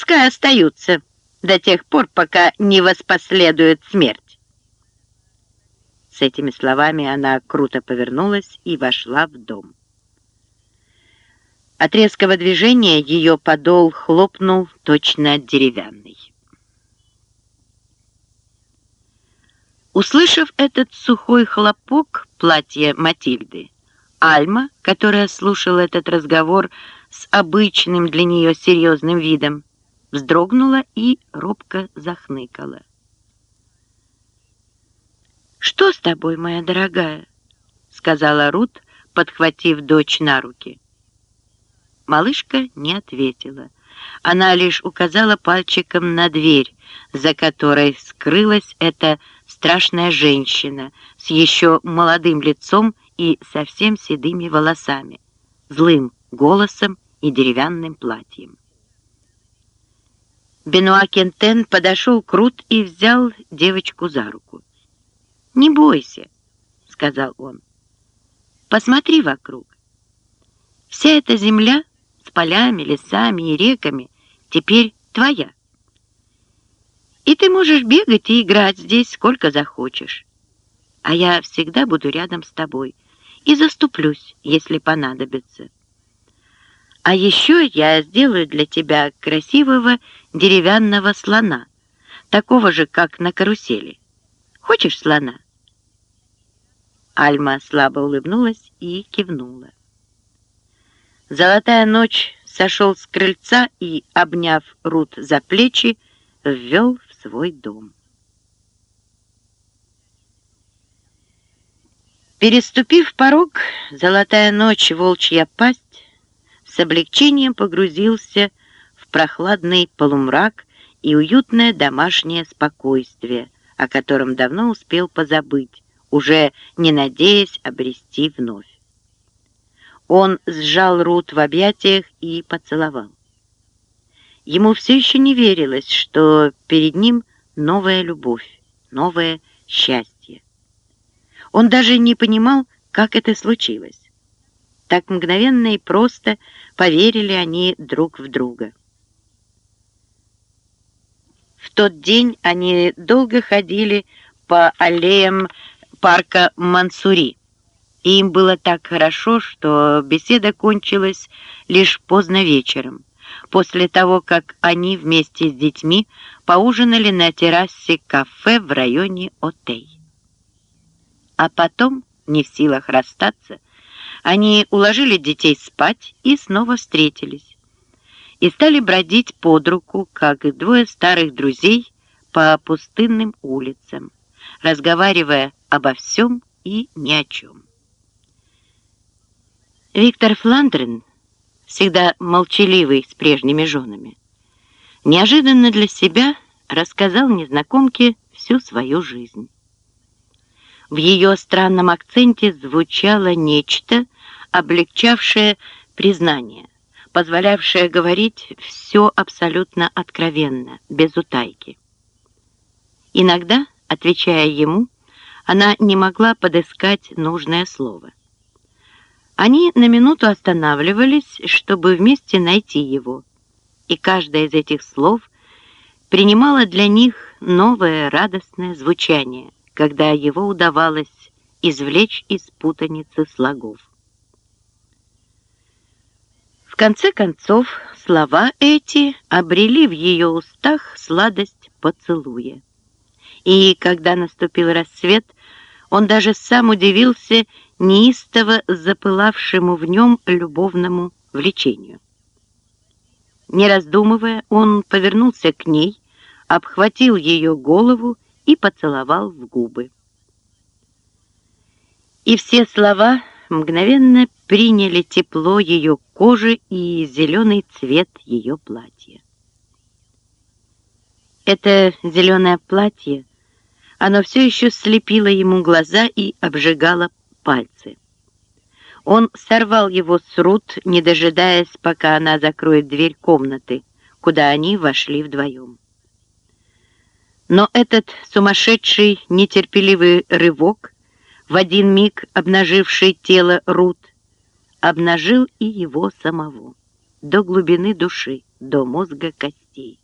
Пускай остаются до тех пор, пока не воспоследует смерть. С этими словами она круто повернулась и вошла в дом. От резкого движения ее подол хлопнул точно деревянный. Услышав этот сухой хлопок платья Матильды, Альма, которая слушала этот разговор с обычным для нее серьезным видом, вздрогнула и робко захныкала. «Что с тобой, моя дорогая?» — сказала Рут, подхватив дочь на руки. Малышка не ответила. Она лишь указала пальчиком на дверь, за которой скрылась эта страшная женщина с еще молодым лицом и совсем седыми волосами, злым голосом и деревянным платьем. Бенуа Кентен подошел к Рут и взял девочку за руку. «Не бойся», — сказал он. «Посмотри вокруг. Вся эта земля с полями, лесами и реками теперь твоя. И ты можешь бегать и играть здесь сколько захочешь. А я всегда буду рядом с тобой и заступлюсь, если понадобится. А еще я сделаю для тебя красивого деревянного слона, такого же, как на карусели. Хочешь слона?» Альма слабо улыбнулась и кивнула. Золотая ночь сошел с крыльца и, обняв Рут за плечи, ввел в свой дом. Переступив порог, золотая ночь, волчья пасть, с облегчением погрузился в прохладный полумрак и уютное домашнее спокойствие, о котором давно успел позабыть, уже не надеясь обрести вновь. Он сжал Рут в объятиях и поцеловал. Ему все еще не верилось, что перед ним новая любовь, новое счастье. Он даже не понимал, как это случилось. Так мгновенно и просто поверили они друг в друга. В тот день они долго ходили по аллеям парка Мансури, и им было так хорошо, что беседа кончилась лишь поздно вечером, после того, как они вместе с детьми поужинали на террасе кафе в районе Отей. А потом, не в силах расстаться, они уложили детей спать и снова встретились. И стали бродить под руку, как двое старых друзей, по пустынным улицам, разговаривая обо всем и ни о чем. Виктор Фландрен, всегда молчаливый с прежними женами, неожиданно для себя рассказал незнакомке всю свою жизнь. В ее странном акценте звучало нечто, облегчавшее признание, позволявшее говорить все абсолютно откровенно, без утайки. Иногда, отвечая ему, она не могла подыскать нужное слово. Они на минуту останавливались, чтобы вместе найти его, и каждое из этих слов принимало для них новое радостное звучание, когда его удавалось извлечь из путаницы слогов. Конце концов, слова эти обрели в ее устах сладость поцелуя. И когда наступил рассвет, он даже сам удивился неистово запылавшему в нем любовному влечению. Не раздумывая, он повернулся к ней, обхватил ее голову и поцеловал в губы. И все слова мгновенно приняли тепло ее кожи и зеленый цвет ее платья. Это зеленое платье, оно все еще слепило ему глаза и обжигало пальцы. Он сорвал его с Рут, не дожидаясь, пока она закроет дверь комнаты, куда они вошли вдвоем. Но этот сумасшедший, нетерпеливый рывок, в один миг обнаживший тело Рут, обнажил и его самого. до глубины души, до мозга костей.